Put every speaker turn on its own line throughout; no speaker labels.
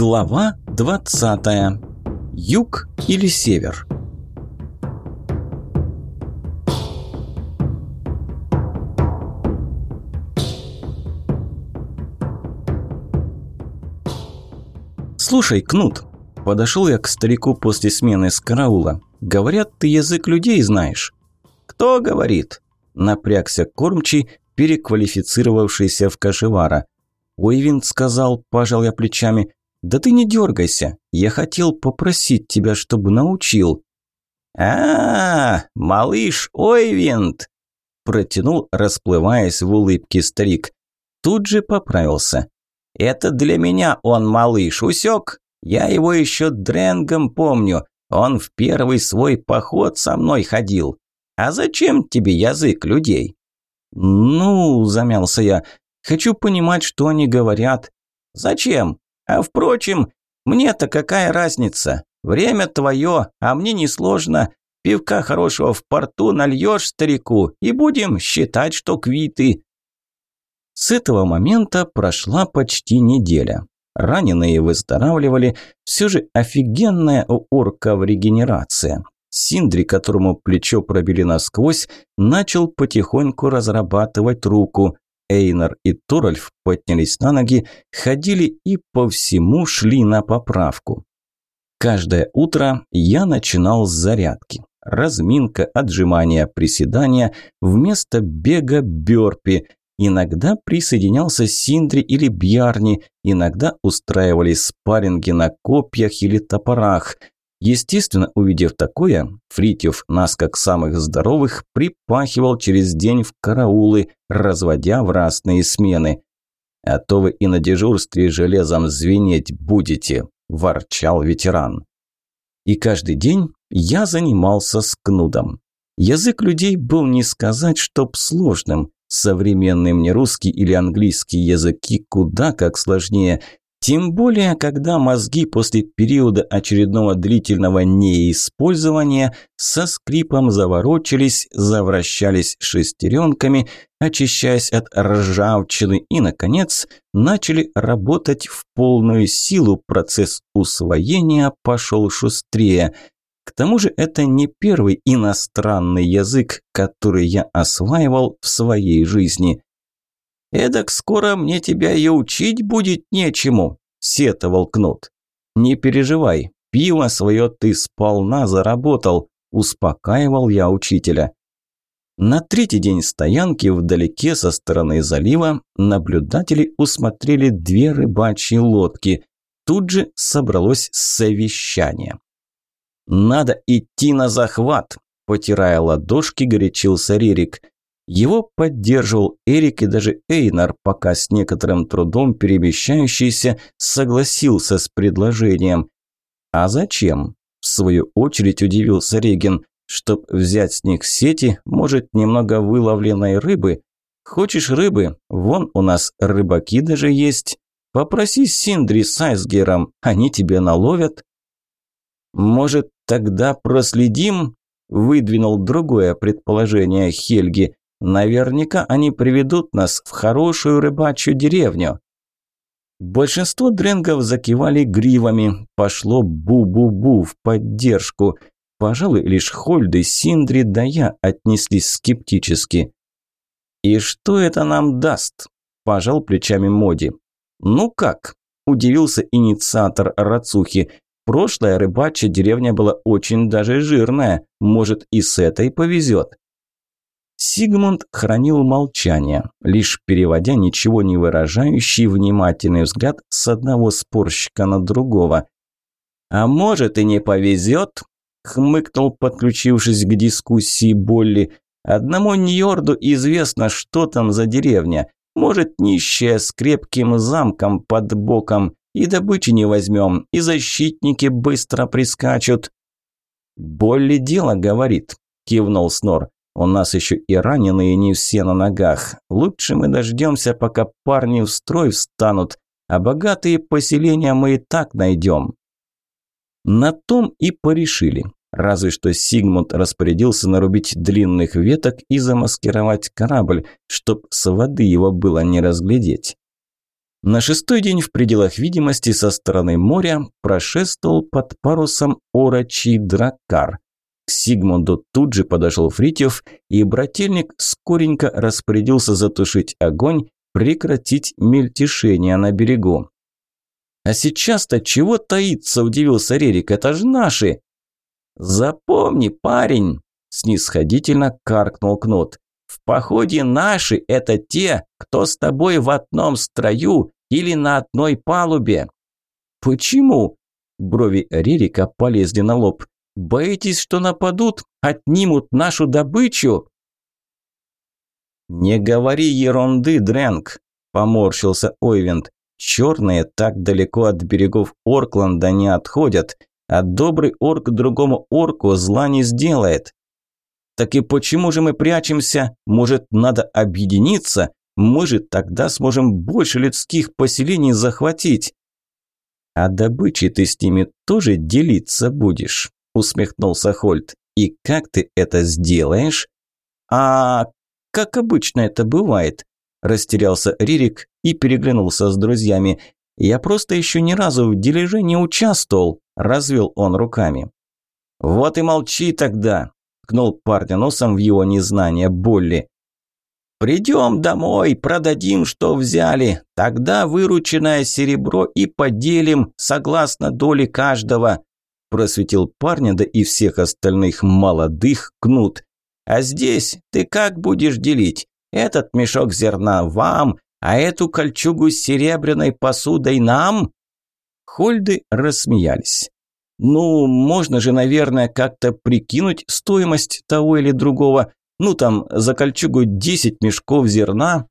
Глава 20. Юг или север? Слушай, Кнут, подошел я к старику после смены с караула. Говорят, ты язык людей знаешь. Кто говорит? Напрягся кормчий, переквалифицировавшийся в кошевара. Уэйвинд сказал, пожал я плечами, «Да ты не дергайся, я хотел попросить тебя, чтобы научил». А, -а, -а малыш Ойвинд!» Протянул, расплываясь в улыбке старик. Тут же поправился. «Это для меня он малыш, усек? Я его еще дренгом помню. Он в первый свой поход со мной ходил. А зачем тебе язык людей?» «Ну, – замялся я, – хочу понимать, что они говорят». «Зачем? А впрочем, мне-то какая разница? Время твое, а мне несложно. Пивка хорошего в порту нальешь старику, и будем считать, что квиты». С этого момента прошла почти неделя. Раненые выздоравливали, все же офигенная у орков регенерация. Синдри, которому плечо пробили насквозь, начал потихоньку разрабатывать руку. Эйнар и Туральф поднялись на ноги, ходили и по всему шли на поправку. Каждое утро я начинал с зарядки. Разминка, отжимания, приседания, вместо бега бёрпи. Иногда присоединялся Синдри или Бьярни, иногда устраивали спарринги на копьях или топорах. Естественно, увидев такое, Фритьев нас, как самых здоровых, припахивал через день в караулы, разводя в разные смены. «А то вы и на дежурстве железом звенеть будете», – ворчал ветеран. И каждый день я занимался с кнудом. Язык людей был не сказать, чтоб сложным. Современный мне русский или английский языки куда как сложнее – тем более, когда мозги после периода очередного длительного неиспользования со скрипом заворочились, завращались шестеренками, очищаясь от ржавчины и, наконец, начали работать в полную силу, процесс усвоения пошел шустрее. К тому же это не первый иностранный язык, который я осваивал в своей жизни. «Эдак скоро мне тебя и учить будет нечему», – сетовал Кнут. «Не переживай, пиво свое ты сполна заработал», – успокаивал я учителя. На третий день стоянки вдалеке со стороны залива наблюдатели усмотрели две рыбачьи лодки. Тут же собралось совещание. «Надо идти на захват», – потирая ладошки, горячился Рерик. Его поддерживал Эрик и даже Эйнар, пока с некоторым трудом перемещающийся согласился с предложением. «А зачем?» – в свою очередь удивился Реген. «Чтоб взять с них сети, может, немного выловленной рыбы? Хочешь рыбы? Вон у нас рыбаки даже есть. Попроси Синдри с Айсгером, они тебе наловят». «Может, тогда проследим?» – выдвинул другое предположение Хельги. Наверняка они приведут нас в хорошую рыбачью деревню. Большинство дренгов закивали гривами, пошло бу-бу-бу в поддержку. Пожалуй, лишь Хольды, Синдри да я отнеслись скептически. «И что это нам даст?» – пожал плечами Моди. «Ну как?» – удивился инициатор Рацухи. «Прошлая рыбачья деревня была очень даже жирная. Может, и с этой повезет?» Сигмунд хранил молчание, лишь переводя ничего не выражающий внимательный взгляд с одного спорщика на другого. «А может и не повезет», – хмыкнул, подключившись к дискуссии Болли. «Одному Ньорду известно, что там за деревня. Может, нищая с крепким замком под боком. И добычи не возьмем, и защитники быстро прискачут». «Болли дело говорит», – кивнул Снор. У нас еще и раненые не все на ногах. Лучше мы дождемся, пока парни в строй встанут, а богатые поселения мы и так найдем. На том и порешили. Разве что Сигмунд распорядился нарубить длинных веток и замаскировать корабль, чтоб с воды его было не разглядеть. На шестой день в пределах видимости со стороны моря прошествовал под парусом орочий дракар. Сигмунду тут же подошел Фритьев, и брательник скоренько распорядился затушить огонь, прекратить мельтешение на берегу. «А сейчас-то чего таится?» – удивился Рерик. «Это же наши!» «Запомни, парень!» – снисходительно каркнул Кнут. «В походе наши – это те, кто с тобой в одном строю или на одной палубе». «Почему?» – брови Рерика полезли на лоб. «Боитесь, что нападут, отнимут нашу добычу?» «Не говори ерунды, Дрэнк», – поморщился Ойвент. «Черные так далеко от берегов Оркленда не отходят, а добрый орк другому орку зла не сделает». «Так и почему же мы прячемся? Может, надо объединиться? Мы же тогда сможем больше людских поселений захватить». «А добычей ты с ними тоже делиться будешь?» – усмехнулся Хольт. «И как ты это сделаешь?» «А как обычно это бывает», – растерялся Ририк и переглянулся с друзьями. «Я просто еще ни разу в дележе не участвовал», – развел он руками. «Вот и молчи тогда», – ткнул парня носом в его незнание Болли. «Придем домой, продадим, что взяли, тогда вырученное серебро и поделим, согласно доле каждого», – просветил парня, да и всех остальных молодых кнут. А здесь ты как будешь делить? Этот мешок зерна вам, а эту кольчугу с серебряной посудой нам?» Хольды рассмеялись. «Ну, можно же, наверное, как-то прикинуть стоимость того или другого. Ну, там, за кольчугу 10 мешков зерна».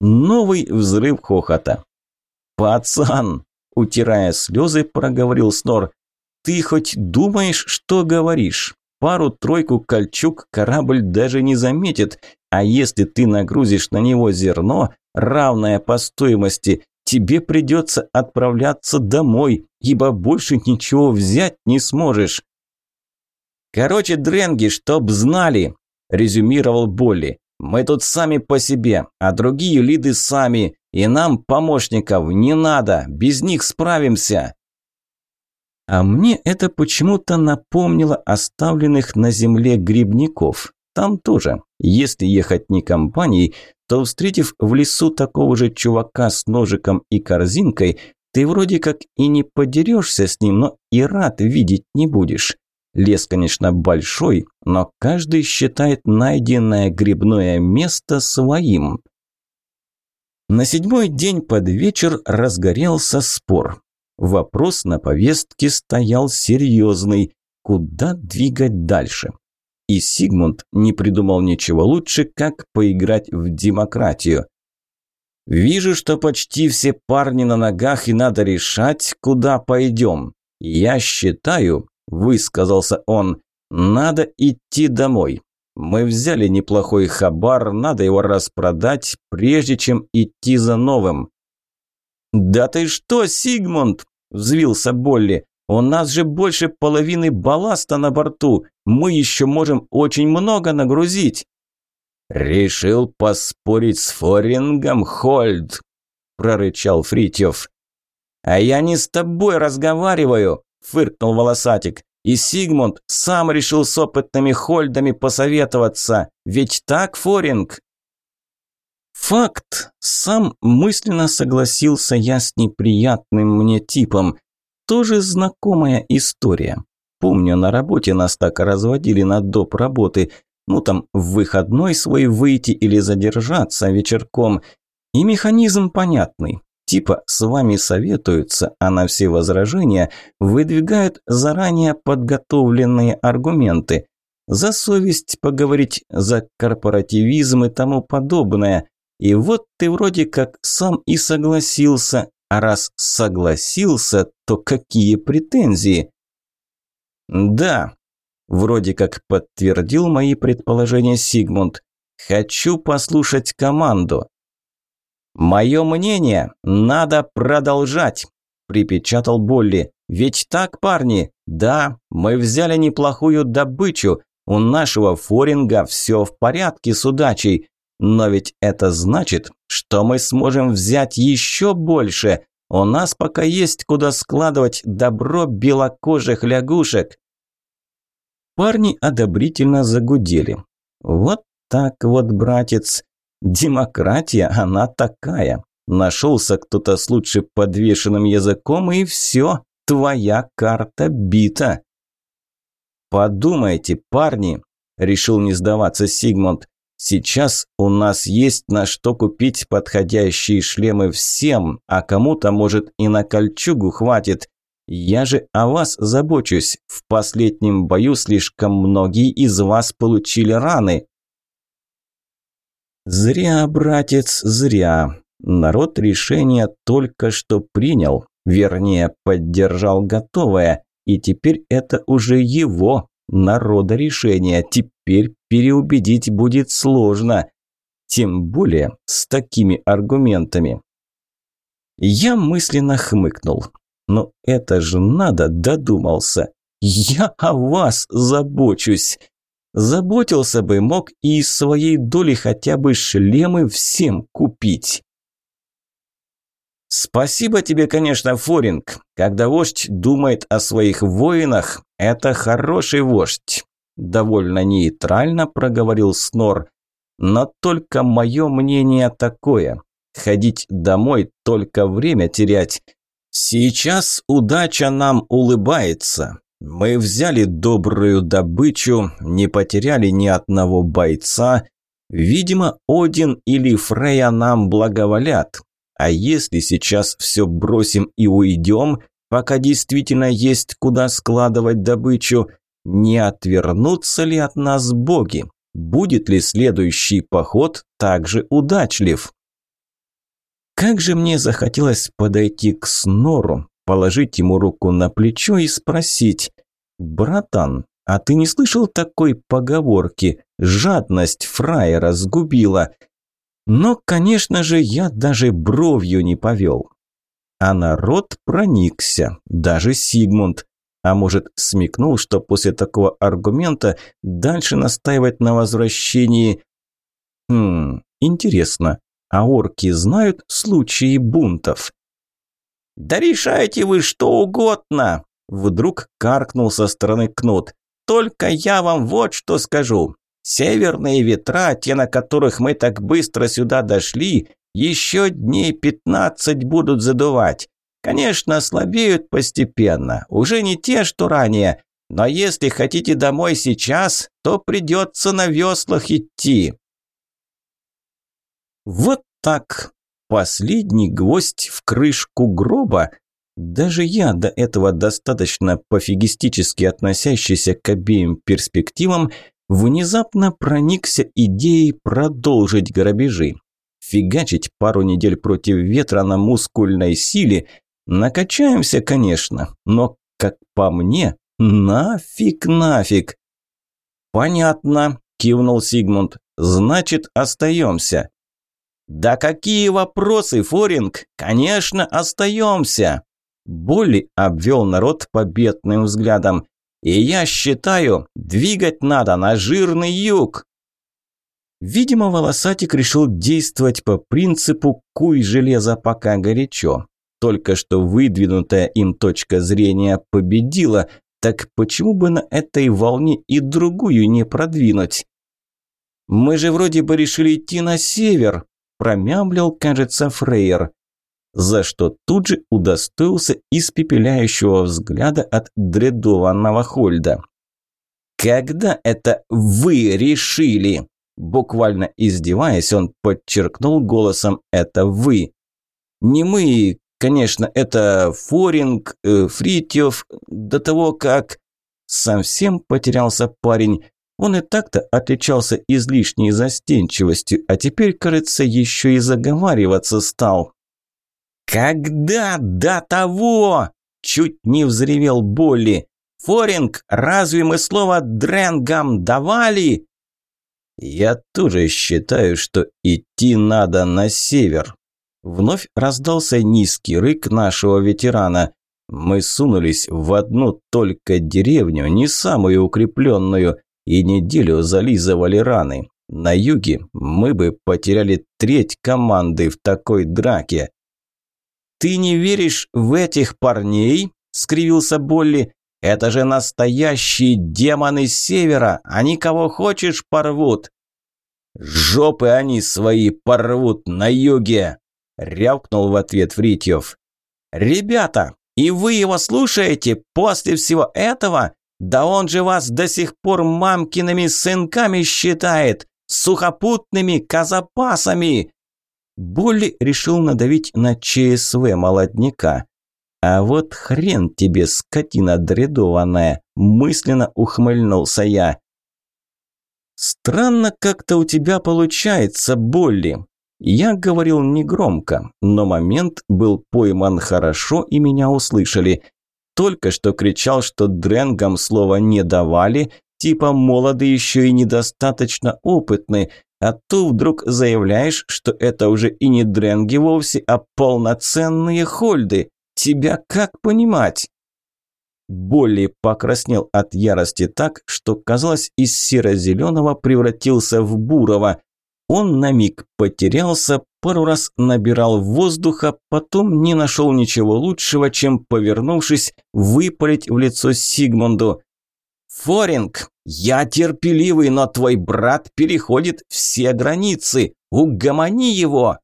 Новый взрыв хохота. «Пацан!» – утирая слезы, проговорил Снор. «Ты хоть думаешь, что говоришь? Пару-тройку кольчуг корабль даже не заметит, а если ты нагрузишь на него зерно, равное по стоимости, тебе придется отправляться домой, ибо больше ничего взять не сможешь. Короче, дренги, чтоб знали, резюмировал Болли. Мы тут сами по себе, а другие лиды сами, и нам помощников не надо, без них справимся. А мне это почему-то напомнило оставленных на земле грибников. Там тоже, если ехать не компанией, то встретив в лесу такого же чувака с ножиком и корзинкой, ты вроде как и не подерешься с ним, но и рад видеть не будешь. Лес, конечно, большой, но каждый считает найденное грибное место своим. На седьмой день под вечер разгорелся спор. Вопрос на повестке стоял серьезный. Куда двигать дальше? И Сигмунд не придумал ничего лучше, как поиграть в демократию. «Вижу, что почти все парни на ногах, и надо решать, куда пойдем. Я считаю», – высказался он, – «надо идти домой. Мы взяли неплохой хабар, надо его распродать, прежде чем идти за новым». «Да ты что, Сигмунд?» Взвился Болли. «У нас же больше половины балласта на борту. Мы еще можем очень много нагрузить». «Решил поспорить с Форингом, Хольд», – прорычал Фритьев. «А я не с тобой разговариваю», – фыркнул Волосатик. «И Сигмунд сам решил с опытными Хольдами посоветоваться. Ведь так, Форинг?» Факт. Сам мысленно согласился я с неприятным мне типом. Тоже знакомая история. Помню, на работе нас так разводили на доп. работы. Ну там, в выходной свой выйти или задержаться вечерком. И механизм понятный. Типа с вами советуются, а на все возражения выдвигают заранее подготовленные аргументы. За совесть поговорить, за корпоративизм и тому подобное. И вот ты вроде как сам и согласился, а раз согласился, то какие претензии? Да, вроде как подтвердил мои предположения Сигмунд. Хочу послушать команду. Мое мнение, надо продолжать, припечатал Болли. Ведь так, парни, да, мы взяли неплохую добычу. У нашего форинга все в порядке с удачей. Но ведь это значит, что мы сможем взять еще больше. У нас пока есть куда складывать добро белокожих лягушек». Парни одобрительно загудели. «Вот так вот, братец. Демократия, она такая. Нашелся кто-то с лучше подвешенным языком, и все, твоя карта бита». «Подумайте, парни», – решил не сдаваться Сигмунд. «Сейчас у нас есть на что купить подходящие шлемы всем, а кому-то, может, и на кольчугу хватит. Я же о вас забочусь. В последнем бою слишком многие из вас получили раны». «Зря, братец, зря. Народ решение только что принял, вернее, поддержал готовое». И теперь это уже его, народа решение. Теперь переубедить будет сложно. Тем более с такими аргументами. Я мысленно хмыкнул. Но это же надо, додумался. Я о вас забочусь. Заботился бы, мог и из своей доли хотя бы шлемы всем купить. Спасибо тебе, конечно, Форинг. Когда вождь думает о своих воинах, это хороший вождь. Довольно нейтрально проговорил Снор. Но только мое мнение такое. Ходить домой, только время терять. Сейчас удача нам улыбается. Мы взяли добрую добычу, не потеряли ни одного бойца. Видимо, Один или Фрея нам благоволят. А если сейчас все бросим и уйдем, пока действительно есть куда складывать добычу, не отвернутся ли от нас боги? Будет ли следующий поход также удачлив? Как же мне захотелось подойти к Снору, положить ему руку на плечо и спросить, «Братан, а ты не слышал такой поговорки? Жадность фраера сгубила. Но, конечно же, я даже бровью не повел. А народ проникся, даже Сигмунд. А может, смекнул, что после такого аргумента дальше настаивать на возвращении... Хм, интересно, а орки знают случаи бунтов? «Да решайте вы что угодно!» Вдруг каркнул со стороны Кнут. «Только я вам вот что скажу. Северные ветра, те, на которых мы так быстро сюда дошли, еще дней пятнадцать будут задувать. Конечно, слабеют постепенно, уже не те, что ранее, но если хотите домой сейчас, то придется на веслах идти. Вот так. Последний гвоздь в крышку гроба. Даже я, до этого достаточно пофигистически относящийся к обеим перспективам, внезапно проникся идеей продолжить грабежи. Фигачить пару недель против ветра на мускульной силе накачаемся, конечно, но, как по мне, нафиг нафиг. Понятно, кивнул Сигмунд. Значит, остаемся. Да какие вопросы, Форинг? Конечно, остаемся. Болли обвел народ победным взглядом. И я считаю, двигать надо на жирный юг. Видимо, волосатик решил действовать по принципу «куй железо, пока горячо». Только что выдвинутая им точка зрения победила, так почему бы на этой волне и другую не продвинуть? «Мы же вроде бы решили идти на север», – промямлил, кажется, Фрейер за что тут же удостоился испепеляющего взгляда от дредованного Хольда. «Когда это вы решили?» Буквально издеваясь, он подчеркнул голосом «это вы». «Не мы, конечно, это Форинг, э, Фритьев, до того как...» Совсем потерялся парень. Он и так-то отличался излишней застенчивостью, а теперь, кажется, еще и заговариваться стал. «Когда до того?» – чуть не взревел Болли. «Форинг, разве мы слово «дренгам» давали?» «Я тоже считаю, что идти надо на север». Вновь раздался низкий рык нашего ветерана. Мы сунулись в одну только деревню, не самую укрепленную, и неделю зализывали раны. На юге мы бы потеряли треть команды в такой драке.
«Ты не веришь в этих парней?» – скривился Болли. «Это же настоящие демоны севера, они кого хочешь порвут».
«Жопы они свои порвут на юге!» – рявкнул в ответ Фритьев.
«Ребята, и вы его слушаете после всего этого? Да он же вас до сих пор мамкиными сынками считает, сухопутными казапасами!»
Болли решил надавить на ЧСВ молодняка. «А вот хрен тебе, скотина дредованная!» – мысленно ухмыльнулся я. «Странно как-то у тебя получается, Болли!» Я говорил негромко, но момент был пойман хорошо и меня услышали. Только что кричал, что дренгам слова не давали, типа молоды еще и недостаточно опытны, а то вдруг заявляешь, что это уже и не дренги вовсе, а полноценные хольды. Тебя как понимать? Болли покраснел от ярости так, что, казалось, из серо-зеленого превратился в бурого. Он на миг потерялся, пару раз набирал воздуха, потом не нашел ничего лучшего, чем, повернувшись, выпалить в лицо Сигмунду. «Форинг, я терпеливый, но твой брат переходит все границы. Угомони его!»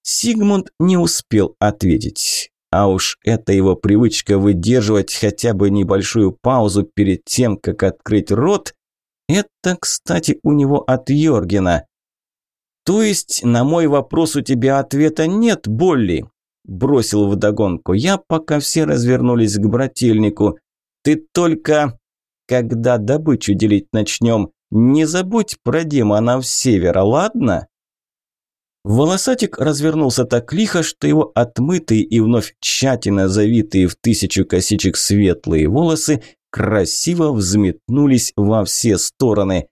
Сигмунд не успел ответить. А уж это его привычка выдерживать хотя бы небольшую паузу перед тем, как открыть рот, это, кстати, у него от Йоргена. «То есть на мой вопрос у тебя ответа нет, Болли?» Бросил вдогонку я, пока все развернулись к брательнику. «Ты только...» Когда добычу делить начнем, не забудь про демонов севера, ладно?» Волосатик развернулся так лихо, что его отмытые и вновь тщательно завитые в тысячу косичек светлые волосы красиво взметнулись во все стороны.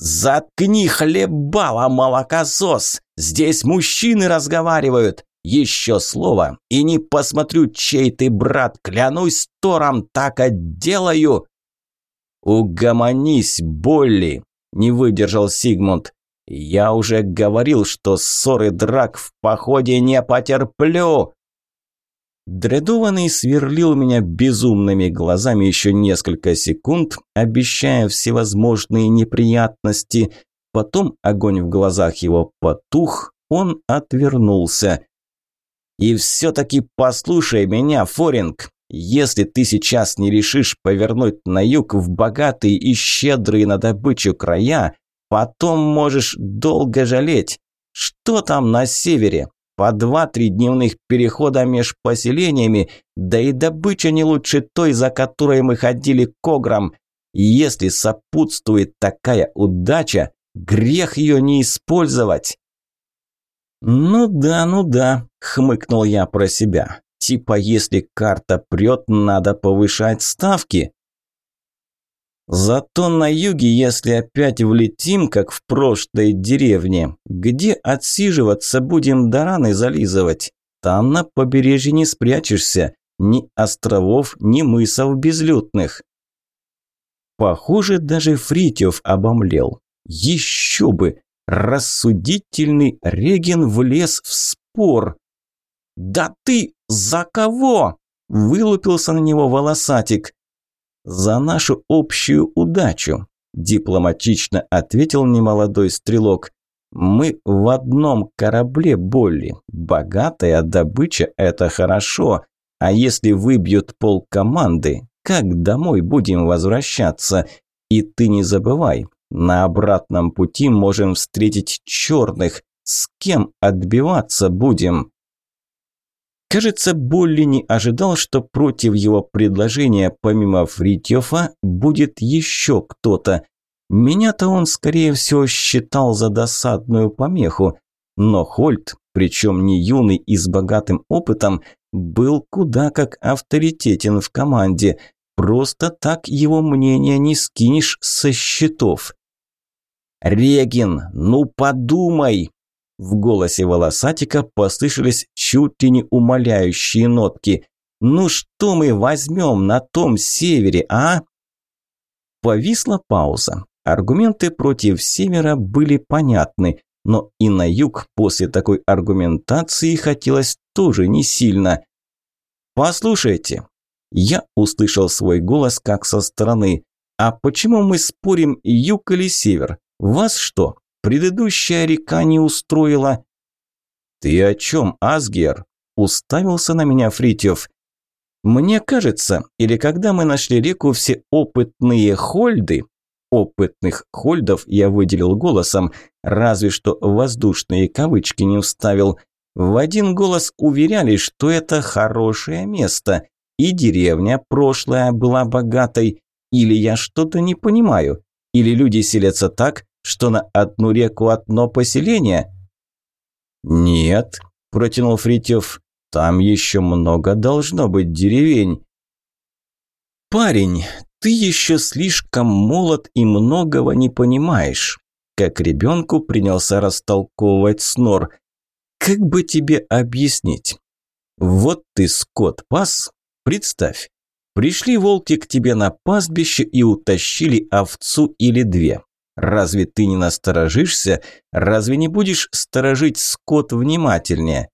«Заткни хлебала, молокосос! Здесь мужчины разговаривают! Еще слово, и не посмотрю, чей ты брат, клянусь Тором, так отделаю!» «Угомонись, Болли!» – не выдержал Сигмунд. «Я уже говорил, что ссоры драк в походе не потерплю!» Дредованный сверлил меня безумными глазами еще несколько секунд, обещая всевозможные неприятности. Потом огонь в глазах его потух, он отвернулся. «И все-таки послушай меня, Форинг, если ты сейчас не решишь повернуть на юг в богатые и щедрые на добычу края, потом можешь долго жалеть. Что там на севере? По два-три дневных перехода меж поселениями, да и добыча не лучше той, за которой мы ходили к ограм. Если сопутствует такая удача, грех ее не использовать. «Ну да, ну да», – хмыкнул я про себя. Типа, если карта прет, надо повышать ставки. Зато на юге, если опять влетим, как в прошлой деревне, где отсиживаться будем да раны зализывать? Там на побережье не спрячешься, ни островов, ни мысов безлюдных. Похоже, даже Фритьев обомлел. Еще бы! Рассудительный Реген влез в спор. «Да ты за кого?» – вылупился на него волосатик. «За нашу общую удачу», – дипломатично ответил немолодой стрелок. «Мы в одном корабле, Болли. Богатая добыча – это хорошо. А если выбьют пол команды, как домой будем возвращаться? И ты не забывай, на обратном пути можем встретить черных. С кем отбиваться будем?» Кажется, Болли не ожидал, что против его предложения, помимо Фритьёфа, будет еще кто-то. Меня-то он, скорее всего, считал за досадную помеху. Но Хольт, причем не юный и с богатым опытом, был куда как авторитетен в команде. Просто так его мнение не скинешь со счетов. «Регин, ну подумай!» В голосе волосатика послышались чуть ли не умоляющие нотки. «Ну что мы возьмем на том севере, а?» Повисла пауза. Аргументы против севера были понятны, но и на юг после такой аргументации хотелось тоже не сильно. «Послушайте», я услышал свой голос как со стороны. «А почему мы спорим, юг или север? Вас что, предыдущая река не устроила?» «Ты о чем, Асгер?» – уставился на меня Фритьев. «Мне кажется, или когда мы нашли реку, все опытные хольды, опытных хольдов я выделил голосом, разве что воздушные кавычки не вставил, в один голос уверяли, что это хорошее место, и деревня прошлая была богатой, или я что-то не понимаю, или люди селятся так, что на одну реку одно поселение? Нет, протянул Фритьев, там еще много должно быть деревень. Парень, ты еще слишком молод и многого не понимаешь. Как ребенку принялся растолковывать снор. Как бы тебе объяснить? Вот ты скот пас, представь. Пришли волки к тебе на пастбище и утащили овцу или две. Разве ты не насторожишься? Разве не будешь сторожить скот внимательнее?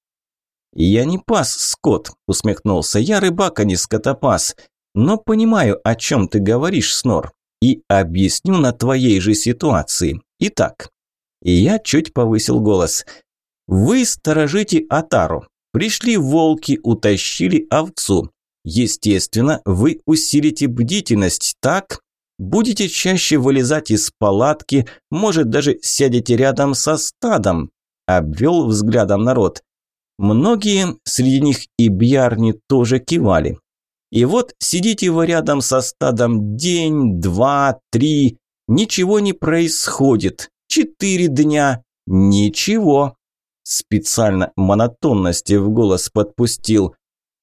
«Я не пас, скот», – усмехнулся я, рыбак, а не скотопас. «Но понимаю, о чем ты говоришь, Снор, и объясню на твоей же ситуации. Итак». Я чуть повысил голос. «Вы сторожите Атару. Пришли волки, утащили овцу. Естественно, вы усилите бдительность, так? Будете чаще вылезать из палатки, может, даже сядете рядом со стадом», – обвел взглядом народ. Многие, среди них и бьярни, тоже кивали. И вот сидите вы рядом со стадом день, два, три, ничего не происходит. Четыре дня, ничего. Специально монотонности в голос подпустил.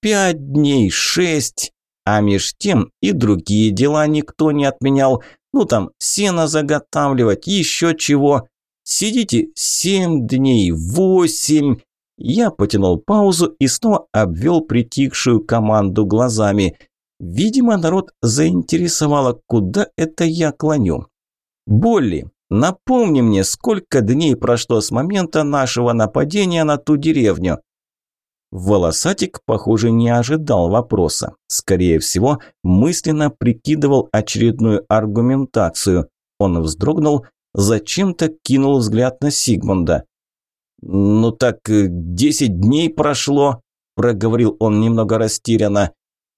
Пять дней, шесть. А меж тем и другие дела никто не отменял. Ну там, сено заготавливать, еще чего. Сидите семь дней, восемь. Я потянул паузу и снова обвел притихшую команду глазами. Видимо, народ заинтересовало, куда это я клоню. Болли, напомни мне, сколько дней прошло с момента нашего нападения на ту деревню. Волосатик, похоже, не ожидал вопроса. Скорее всего, мысленно прикидывал очередную аргументацию. Он вздрогнул, зачем-то кинул взгляд на Сигмунда. «Ну так э, десять дней прошло», – проговорил он немного растерянно.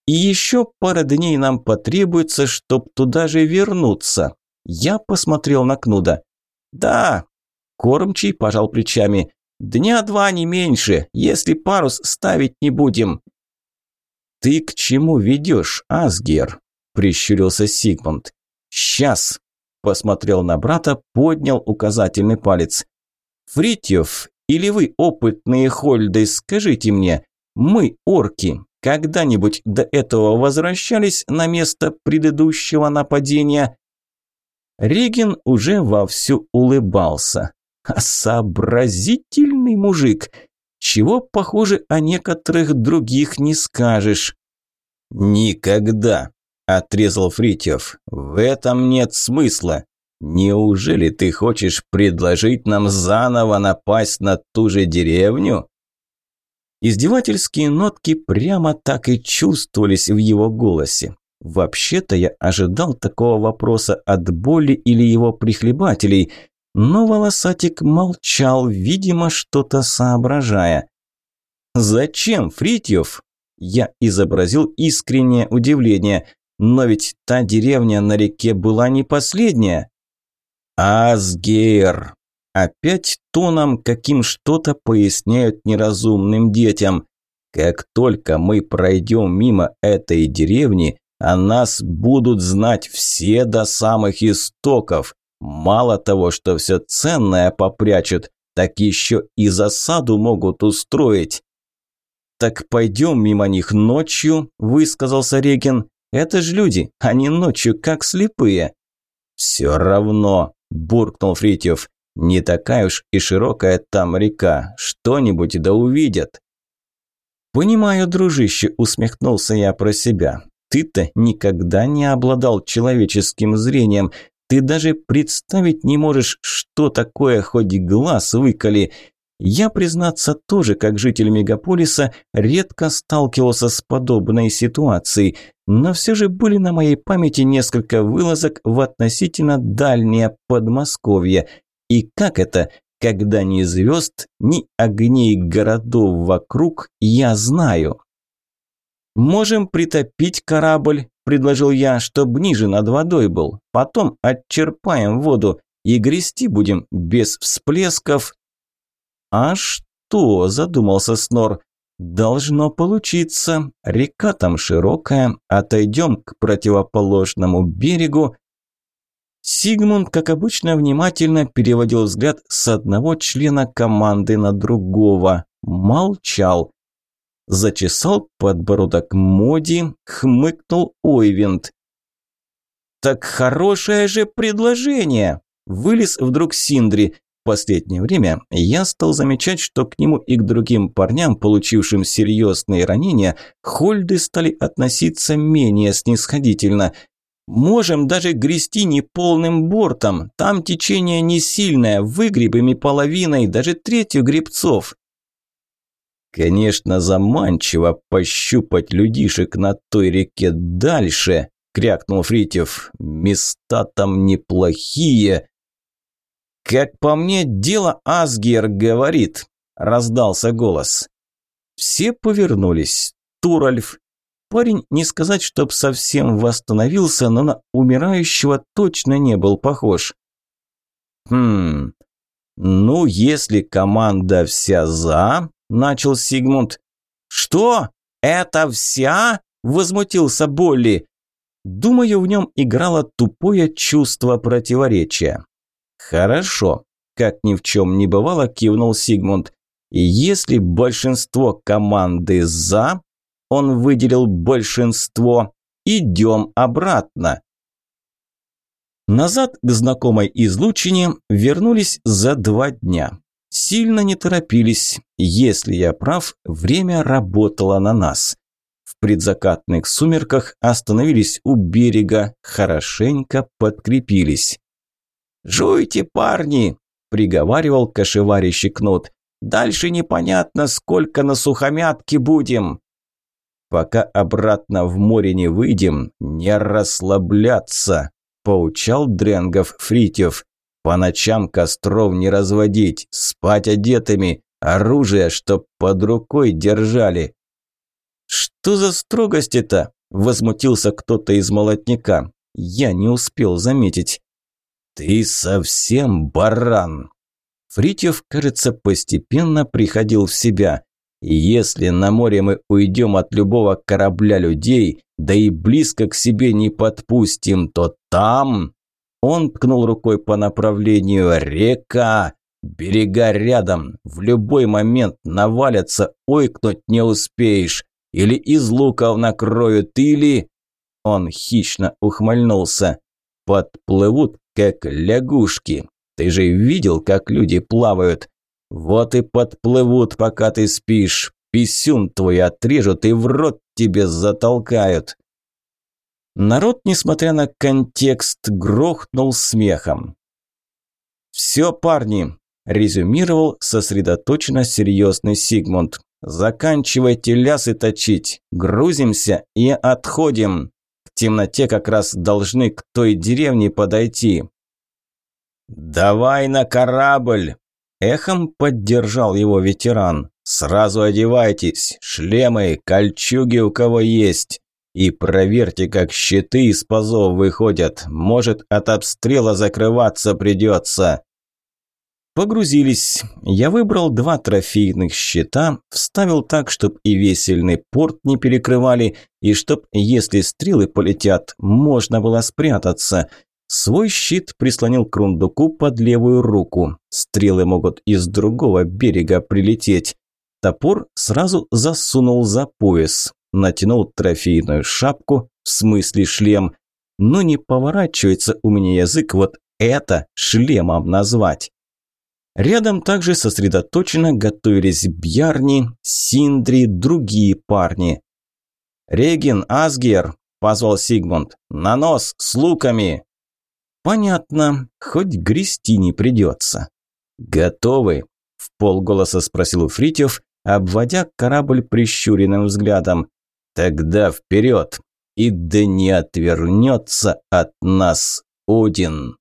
«И еще пара дней нам потребуется, чтоб туда же вернуться». Я посмотрел на Кнуда. «Да», – кормчий пожал плечами. «Дня два не меньше, если парус ставить не будем». «Ты к чему ведешь, Асгер?» – прищурился Сигмунд. «Сейчас», – посмотрел на брата, поднял указательный палец. «Фритьев, или вы, опытные хольды, скажите мне, мы, орки, когда-нибудь до этого возвращались на место предыдущего нападения?» Реген уже вовсю улыбался. А сообразительный мужик! Чего, похоже, о некоторых других не скажешь. «Никогда!» – отрезал Фритьев. «В этом нет смысла. Неужели ты хочешь предложить нам заново напасть на ту же деревню? Издевательские нотки прямо так и чувствовались в его голосе. Вообще-то я ожидал такого вопроса от боли или его прихлебателей, но волосатик молчал, видимо, что-то соображая. «Зачем, Фритьев?» Я изобразил искреннее удивление. «Но ведь та деревня на реке была не последняя». «Асгейр!» Опять тоном, каким что-то поясняют неразумным детям. Как только мы пройдем мимо этой деревни, о нас будут знать все до самых истоков. Мало того, что все ценное попрячут, так еще и засаду могут устроить. «Так пойдем мимо них ночью», – высказался Регин. «Это ж люди, они ночью как слепые». «Все равно», буркнул Фритьев. «Не такая уж и широкая там река. Что-нибудь да увидят». «Понимаю, дружище», – усмехнулся я про себя. «Ты-то никогда не обладал человеческим зрением. Ты даже представить не можешь, что такое хоть глаз выколи. Я, признаться, тоже, как житель мегаполиса, редко сталкивался с подобной ситуацией, но все же были на моей памяти несколько вылазок в относительно дальнее Подмосковье. И как это, когда ни звезд, ни огней городов вокруг я знаю? «Можем притопить корабль», – предложил я, – «чтобы ниже над водой был. Потом отчерпаем воду и грести будем без всплесков». «А что?» – задумался Снор. «Должно получиться. Река там широкая. Отойдем к противоположному берегу». Сигмунд, как обычно, внимательно переводил взгляд с одного члена команды на другого. Молчал. Зачесал подбородок Моди, хмыкнул Ойвент. «Так хорошее же предложение!» Вылез вдруг Синдри. В последнее время я стал замечать, что к нему и к другим парням, получившим серьезные ранения, хольды стали относиться менее снисходительно. Можем даже грести не полным бортом, там течение не сильное, выгребем и половиной, даже третью гребцов. Конечно, заманчиво пощупать людишек на той реке дальше, крякнул Фритьев. Места там неплохие. Как по мне, дело Асгер говорит, раздался голос. Все повернулись. Туральф. Парень, не сказать, чтоб совсем восстановился, но на умирающего точно не был похож. Хм. Ну, если команда вся за, начал Сигмунд. «Что? Это вся?» – возмутился Болли. Думаю, в нем играло тупое чувство противоречия. «Хорошо», – как ни в чем не бывало, кивнул Сигмунд. «И если большинство команды «за», он выделил большинство, идем обратно». Назад к знакомой излучине вернулись за два дня. Сильно не торопились. Если я прав, время работало на нас. В предзакатных сумерках остановились у берега, хорошенько подкрепились. «Жуйте, парни!» – приговаривал кошеварящий кнут. «Дальше непонятно, сколько на сухомятке будем!» «Пока обратно в море не выйдем, не расслабляться!» – поучал Дренгов Фритьев. По ночам костров не разводить, спать одетыми, оружие, чтоб под рукой держали. Что за строгость это? Возмутился кто-то из молотника. Я не успел заметить. Ты совсем баран. Фритьев, кажется, постепенно приходил в себя. Если на море мы уйдем от любого корабля людей, да и близко к себе не подпустим, то там он ткнул рукой по направлению «Река!» «Берега рядом, в любой момент навалятся, ойкнуть не успеешь. Или из луков накроют, или...» Он хищно ухмыльнулся. «Подплывут, как лягушки. Ты же видел, как люди плавают? Вот и подплывут, пока ты спишь. Писюн твой отрежут и в рот тебе затолкают». Народ, несмотря на контекст, грохнул смехом. «Все, парни!» – резюмировал сосредоточенно серьезный Сигмунд. «Заканчивайте лясы точить, грузимся и отходим. К темноте как раз должны к той деревне подойти». «Давай на корабль!» – эхом поддержал его ветеран. «Сразу одевайтесь, шлемы, кольчуги у кого есть». И проверьте, как щиты из пазов выходят. Может, от обстрела закрываться придется. Погрузились. Я выбрал два трофейных щита, вставил так, чтобы и весельный порт не перекрывали, и чтоб, если стрелы полетят, можно было спрятаться. Свой щит прислонил к рундуку под левую руку. Стрелы могут из другого берега прилететь. Топор сразу засунул за пояс натянул трофейную шапку, в смысле шлем, но не поворачивается у меня язык вот это шлемом назвать. Рядом также сосредоточенно готовились Бьярни, Синдри, другие парни. «Регин, Асгер!» – позвал Сигмунд. «На нос, с луками!» Понятно, хоть грести не придется. Готовы? В полголоса спросил Фритьев, обводя корабль прищуренным взглядом. Тогда вперед! И да не отвернется от нас Один.